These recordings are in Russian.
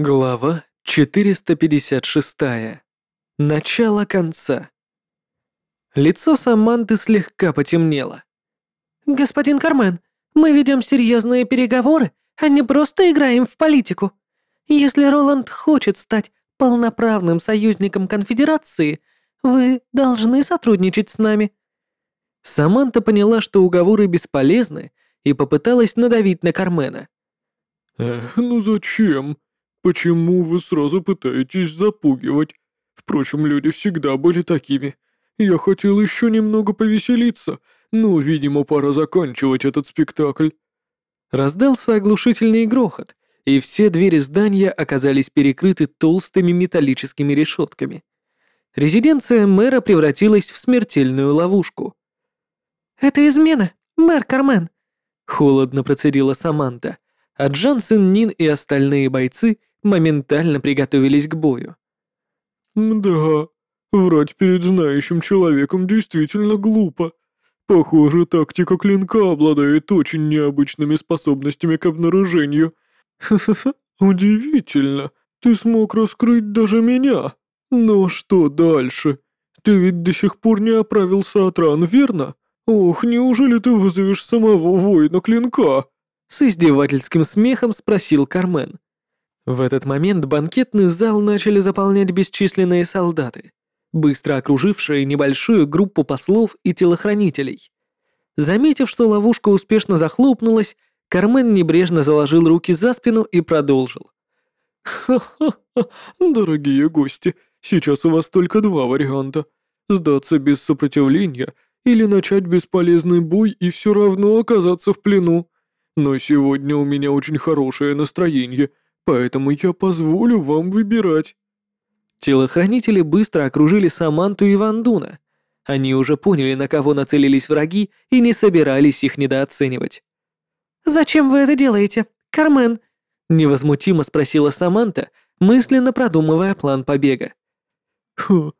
Глава 456. Начало конца. Лицо Саманты слегка потемнело. «Господин Кармен, мы ведем серьезные переговоры, а не просто играем в политику. Если Роланд хочет стать полноправным союзником Конфедерации, вы должны сотрудничать с нами». Саманта поняла, что уговоры бесполезны, и попыталась надавить на Кармена. «Эх, ну зачем? Почему вы сразу пытаетесь запугивать? Впрочем, люди всегда были такими. Я хотел еще немного повеселиться, но, видимо, пора заканчивать этот спектакль». Раздался оглушительный грохот, и все двери здания оказались перекрыты толстыми металлическими решетками. Резиденция мэра превратилась в смертельную ловушку. «Это измена, мэр Кармен», — холодно процедила Саманта, а Джансен Нин и остальные бойцы моментально приготовились к бою. «Да, врать перед знающим человеком действительно глупо. Похоже, тактика клинка обладает очень необычными способностями к обнаружению. Ха-ха-ха, удивительно, ты смог раскрыть даже меня. Но что дальше? Ты ведь до сих пор не оправился от ран, верно? Ох, неужели ты вызовешь самого воина клинка?» С издевательским смехом спросил Кармен. В этот момент банкетный зал начали заполнять бесчисленные солдаты, быстро окружившие небольшую группу послов и телохранителей. Заметив, что ловушка успешно захлопнулась, Кармен небрежно заложил руки за спину и продолжил. «Ха-ха-ха, дорогие гости, сейчас у вас только два варианта. Сдаться без сопротивления или начать бесполезный бой и все равно оказаться в плену. Но сегодня у меня очень хорошее настроение — поэтому я позволю вам выбирать». Телохранители быстро окружили Саманту и Вандуна. Они уже поняли, на кого нацелились враги, и не собирались их недооценивать. «Зачем вы это делаете, Кармен?» — невозмутимо спросила Саманта, мысленно продумывая план побега. «Хм,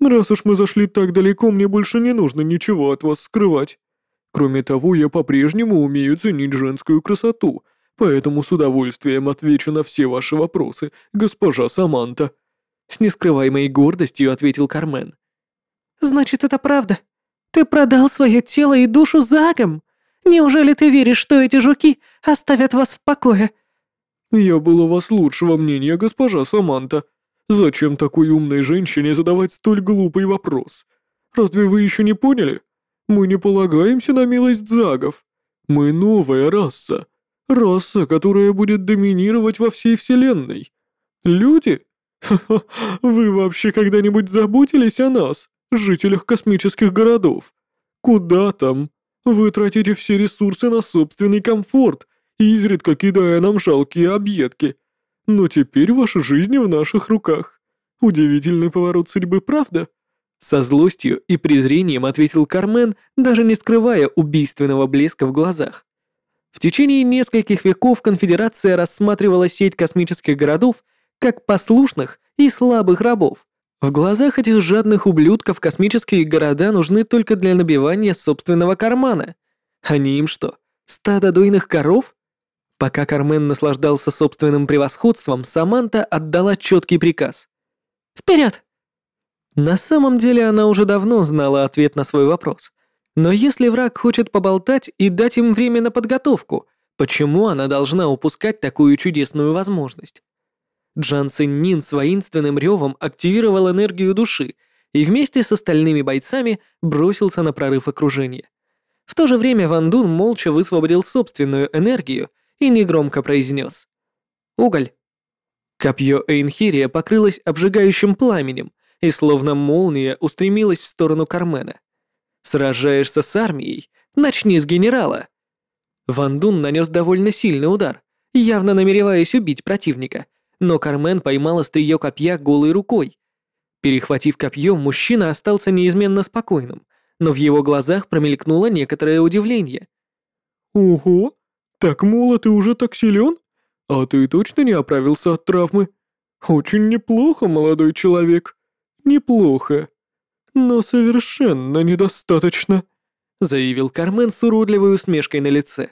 раз уж мы зашли так далеко, мне больше не нужно ничего от вас скрывать. Кроме того, я по-прежнему умею ценить женскую красоту — поэтому с удовольствием отвечу на все ваши вопросы, госпожа Саманта». С нескрываемой гордостью ответил Кармен. «Значит, это правда? Ты продал свое тело и душу Загом? Неужели ты веришь, что эти жуки оставят вас в покое?» «Я был у вас лучшего мнения, госпожа Саманта. Зачем такой умной женщине задавать столь глупый вопрос? Разве вы еще не поняли? Мы не полагаемся на милость Загов. Мы новая раса, Раса, которая будет доминировать во всей Вселенной. Люди? Вы вообще когда-нибудь заботились о нас, жителях космических городов? Куда там? Вы тратите все ресурсы на собственный комфорт, изредка кидая нам жалкие объедки. Но теперь ваша жизнь в наших руках. Удивительный поворот судьбы, правда? Со злостью и презрением ответил Кармен, даже не скрывая убийственного блеска в глазах. В течение нескольких веков конфедерация рассматривала сеть космических городов как послушных и слабых рабов. В глазах этих жадных ублюдков космические города нужны только для набивания собственного кармана. Они им что, стадо дойных коров? Пока Кармен наслаждался собственным превосходством, Саманта отдала четкий приказ. «Вперед!» На самом деле она уже давно знала ответ на свой вопрос. Но если враг хочет поболтать и дать им время на подготовку, почему она должна упускать такую чудесную возможность? Джан Сын Нин с воинственным ревом активировал энергию души и вместе с остальными бойцами бросился на прорыв окружения. В то же время Ван Дун молча высвободил собственную энергию и негромко произнес «Уголь». Копье Эйнхирия покрылось обжигающим пламенем и словно молния устремилось в сторону Кармена. Сражаешься с армией? Начни с генерала. Ван Дун нанес довольно сильный удар, явно намереваясь убить противника, но Кармен поймал острие копья голой рукой. Перехватив копье, мужчина остался неизменно спокойным, но в его глазах промелькнуло некоторое удивление. «Ого, так молод ты уже так силен? А ты точно не оправился от травмы? Очень неплохо, молодой человек. Неплохо но совершенно недостаточно», заявил Кармен с уродливой усмешкой на лице.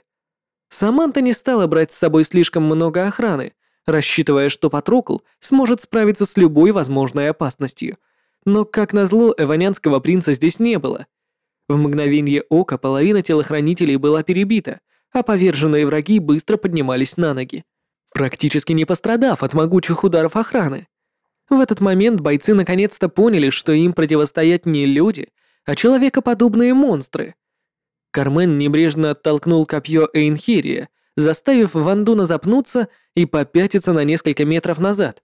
Саманта не стала брать с собой слишком много охраны, рассчитывая, что Патрокл сможет справиться с любой возможной опасностью. Но, как назло, эванянского принца здесь не было. В мгновение ока половина телохранителей была перебита, а поверженные враги быстро поднимались на ноги, практически не пострадав от могучих ударов охраны. В этот момент бойцы наконец-то поняли, что им противостоят не люди, а человекоподобные монстры. Кармен небрежно оттолкнул копье Эйнхерия, заставив Вандуна запнуться и попятиться на несколько метров назад.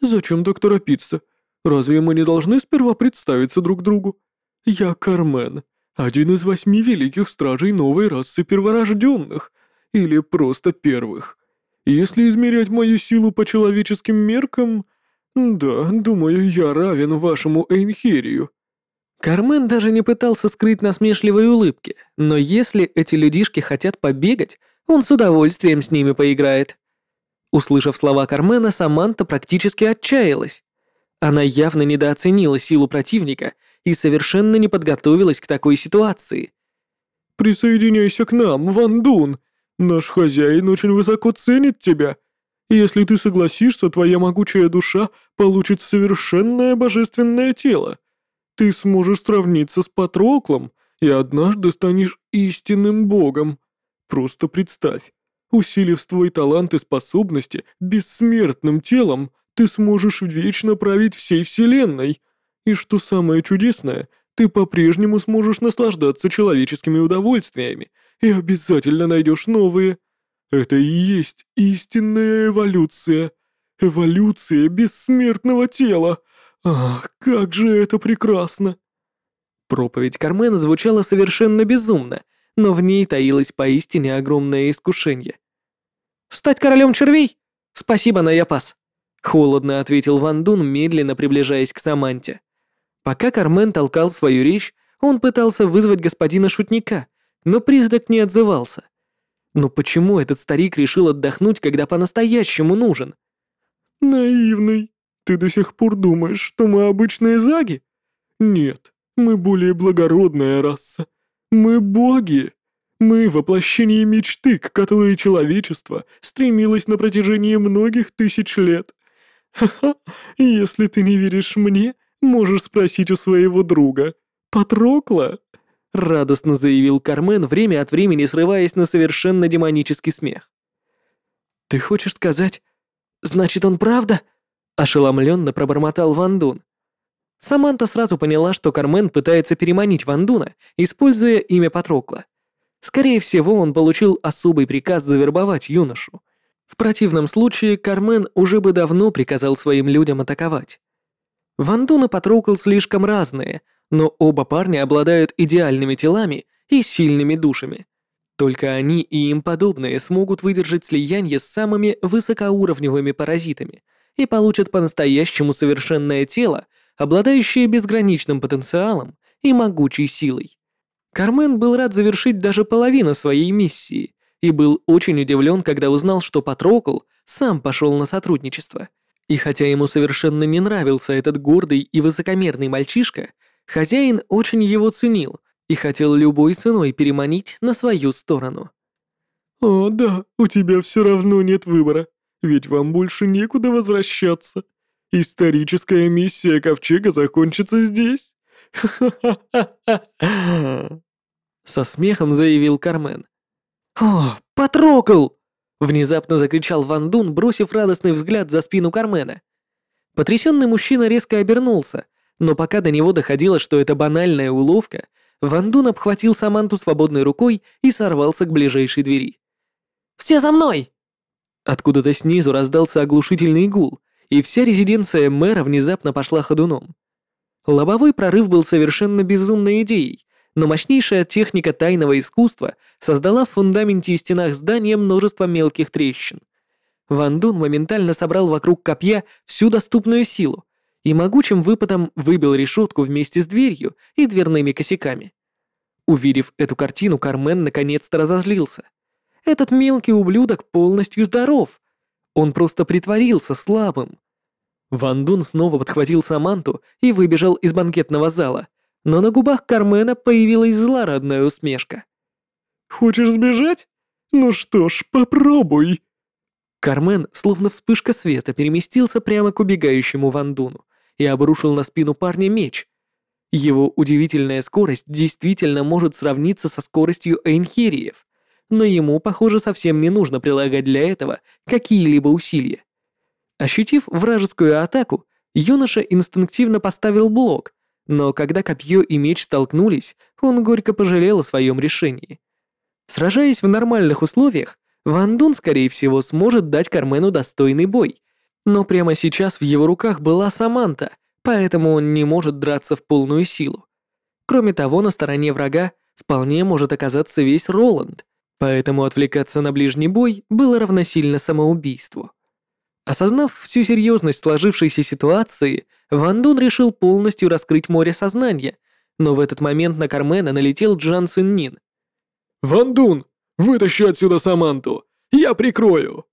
«Зачем так торопиться? Разве мы не должны сперва представиться друг другу? Я Кармен, один из восьми великих стражей новой расы перворожденных, или просто первых. Если измерять мою силу по человеческим меркам, да, думаю, я равен вашему Эйнхерию». Кармен даже не пытался скрыть насмешливой улыбки, но если эти людишки хотят побегать, он с удовольствием с ними поиграет. Услышав слова Кармена, Саманта практически отчаялась. Она явно недооценила силу противника и совершенно не подготовилась к такой ситуации. «Присоединяйся к нам, Ван Дун. Наш хозяин очень высоко ценит тебя. Если ты согласишься, твоя могучая душа получит совершенное божественное тело. Ты сможешь сравниться с Патроклом и однажды станешь истинным богом. Просто представь, усилив свой талант и способности бессмертным телом, ты сможешь вечно править всей вселенной. И что самое чудесное, ты по-прежнему сможешь наслаждаться человеческими удовольствиями и обязательно найдешь новые. Это и есть истинная эволюция. Эволюция бессмертного тела. Ах, как же это прекрасно! Проповедь Кармена звучала совершенно безумно, но в ней таилось поистине огромное искушение. «Стать королем червей? Спасибо, Наяпас!» Холодно ответил Ван Дун, медленно приближаясь к Саманте. Пока Кармен толкал свою речь, он пытался вызвать господина шутника, но призрак не отзывался. Но почему этот старик решил отдохнуть, когда по-настоящему нужен? Наивный. Ты до сих пор думаешь, что мы обычные заги? Нет, мы более благородная раса. Мы боги. Мы воплощение мечты, к которой человечество стремилось на протяжении многих тысяч лет. Ха-ха, если ты не веришь мне, можешь спросить у своего друга. Патрокла? Радостно заявил Кармен, время от времени срываясь на совершенно демонический смех. «Ты хочешь сказать, значит он правда?» Ошеломленно пробормотал Ван Дун. Саманта сразу поняла, что Кармен пытается переманить Ван Дуна, используя имя Патрокла. Скорее всего, он получил особый приказ завербовать юношу. В противном случае Кармен уже бы давно приказал своим людям атаковать. Ван Дун и Патрокл слишком разные, но оба парня обладают идеальными телами и сильными душами. Только они и им подобные смогут выдержать слияние с самыми высокоуровневыми паразитами и получат по-настоящему совершенное тело, обладающее безграничным потенциалом и могучей силой. Кармен был рад завершить даже половину своей миссии и был очень удивлен, когда узнал, что Патрокл сам пошел на сотрудничество. И хотя ему совершенно не нравился этот гордый и высокомерный мальчишка, хозяин очень его ценил и хотел любой ценой переманить на свою сторону. «О, да, у тебя все равно нет выбора, ведь вам больше некуда возвращаться. Историческая миссия Ковчега закончится здесь». Со смехом заявил Кармен. «О, Патрокл!» Внезапно закричал Ван Дун, бросив радостный взгляд за спину Кармена. Потрясенный мужчина резко обернулся, но пока до него доходило, что это банальная уловка, Ван Дун обхватил Саманту свободной рукой и сорвался к ближайшей двери. «Все за мной!» Откуда-то снизу раздался оглушительный гул, и вся резиденция мэра внезапно пошла ходуном. Лобовой прорыв был совершенно безумной идеей, но мощнейшая техника тайного искусства создала в фундаменте и стенах здания множество мелких трещин. Ван Дун моментально собрал вокруг копья всю доступную силу и могучим выпадом выбил решетку вместе с дверью и дверными косяками. Увидев эту картину, Кармен наконец-то разозлился. Этот мелкий ублюдок полностью здоров. Он просто притворился слабым. Ван Дун снова подхватил Саманту и выбежал из банкетного зала, но на губах Кармена появилась злорадная усмешка. «Хочешь сбежать? Ну что ж, попробуй!» Кармен, словно вспышка света, переместился прямо к убегающему Вандуну и обрушил на спину парня меч. Его удивительная скорость действительно может сравниться со скоростью Эйнхериев, но ему, похоже, совсем не нужно прилагать для этого какие-либо усилия. Ощутив вражескую атаку, юноша инстинктивно поставил блок, но когда копье и меч столкнулись, он горько пожалел о своем решении. Сражаясь в нормальных условиях, Ван Дун, скорее всего, сможет дать Кармену достойный бой. Но прямо сейчас в его руках была Саманта, поэтому он не может драться в полную силу. Кроме того, на стороне врага вполне может оказаться весь Роланд, поэтому отвлекаться на ближний бой было равносильно самоубийству. Осознав всю серьезность сложившейся ситуации, Ван Дун решил полностью раскрыть море сознания, но в этот момент на Кармена налетел Джан Син Нин. «Ван Дун, вытащи отсюда Саманту! Я прикрою!»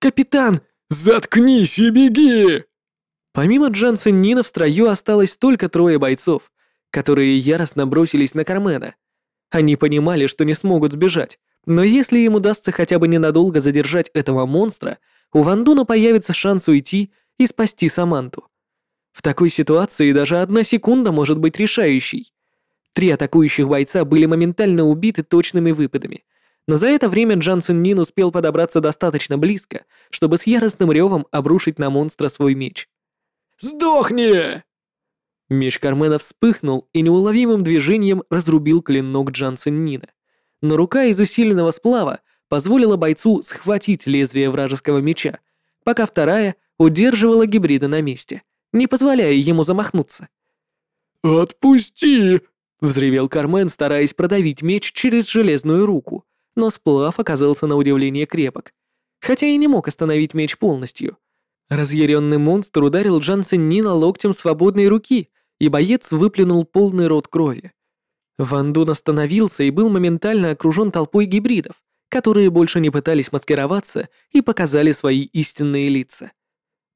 «Капитан!» «Заткнись и беги!» Помимо Джан Син Нина в строю осталось только трое бойцов, которые яростно бросились на Кармена. Они понимали, что не смогут сбежать, но если им удастся хотя бы ненадолго задержать этого монстра, у Вандуна появится шанс уйти и спасти Саманту. В такой ситуации даже одна секунда может быть решающей. Три атакующих бойца были моментально убиты точными выпадами, но за это время Джансен Нин успел подобраться достаточно близко, чтобы с яростным ревом обрушить на монстра свой меч. «Сдохни!» Меч Кармена вспыхнул и неуловимым движением разрубил клинок Джансен Нина. Но рука из усиленного сплава позволила бойцу схватить лезвие вражеского меча, пока вторая удерживала гибрида на месте, не позволяя ему замахнуться. «Отпусти!» — взревел Кармен, стараясь продавить меч через железную руку, но сплав оказался на удивление крепок, хотя и не мог остановить меч полностью. Разъяренный монстр ударил Джансен Нина локтем свободной руки, и боец выплюнул полный рот крови. Ван Дун остановился и был моментально окружен толпой гибридов, которые больше не пытались маскироваться и показали свои истинные лица.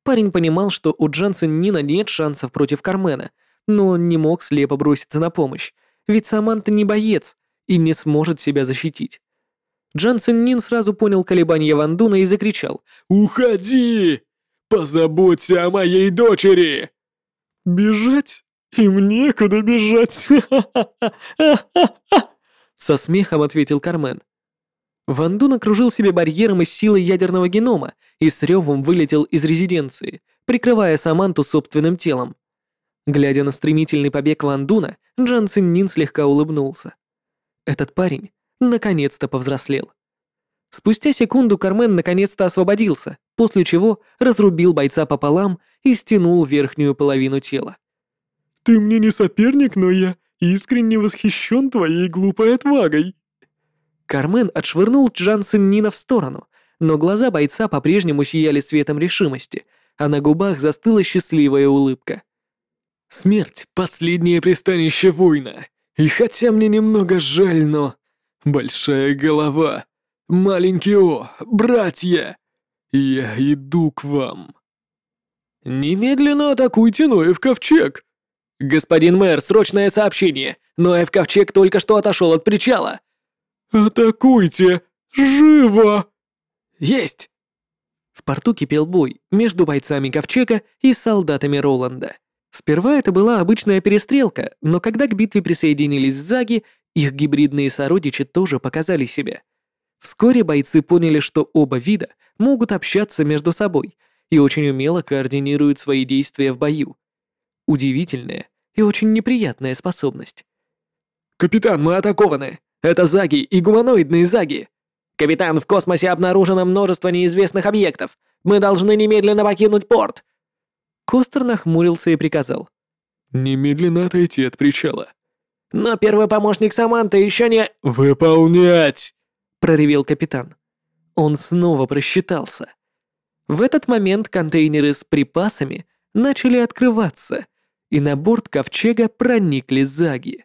Парень понимал, что у Джансен Нина нет шансов против Кармена, но он не мог слепо броситься на помощь, ведь Саманта не боец и не сможет себя защитить. Джансен Нин сразу понял колебания Вандуна и закричал «Уходи! Позаботься о моей дочери!» «Бежать? Им некуда бежать!» Со смехом ответил Кармен. Ван Дун окружил себе барьером из силы ядерного генома и с ревом вылетел из резиденции, прикрывая Саманту собственным телом. Глядя на стремительный побег Ван Дуна, Джан Нин слегка улыбнулся. Этот парень наконец-то повзрослел. Спустя секунду Кармен наконец-то освободился, после чего разрубил бойца пополам и стянул верхнюю половину тела. «Ты мне не соперник, но я искренне восхищен твоей глупой отвагой», Кармен отшвырнул Джансен Нина в сторону, но глаза бойца по-прежнему сияли светом решимости, а на губах застыла счастливая улыбка. «Смерть — последнее пристанище воина, и хотя мне немного жаль, но... Большая голова, маленький О, братья, я иду к вам». «Немедленно атакуйте Ноев ковчег!» «Господин мэр, срочное сообщение! Ноев ковчег только что отошел от причала!» «Атакуйте! Живо!» «Есть!» В порту кипел бой между бойцами Ковчега и солдатами Роланда. Сперва это была обычная перестрелка, но когда к битве присоединились Заги, их гибридные сородичи тоже показали себя. Вскоре бойцы поняли, что оба вида могут общаться между собой и очень умело координируют свои действия в бою. Удивительная и очень неприятная способность. «Капитан, мы атакованы! Это заги и гуманоидные заги. Капитан, в космосе обнаружено множество неизвестных объектов. Мы должны немедленно покинуть порт. Костер нахмурился и приказал. Немедленно отойти от причала. Но первый помощник Саманты еще не... Выполнять! проревел капитан. Он снова просчитался. В этот момент контейнеры с припасами начали открываться, и на борт ковчега проникли заги.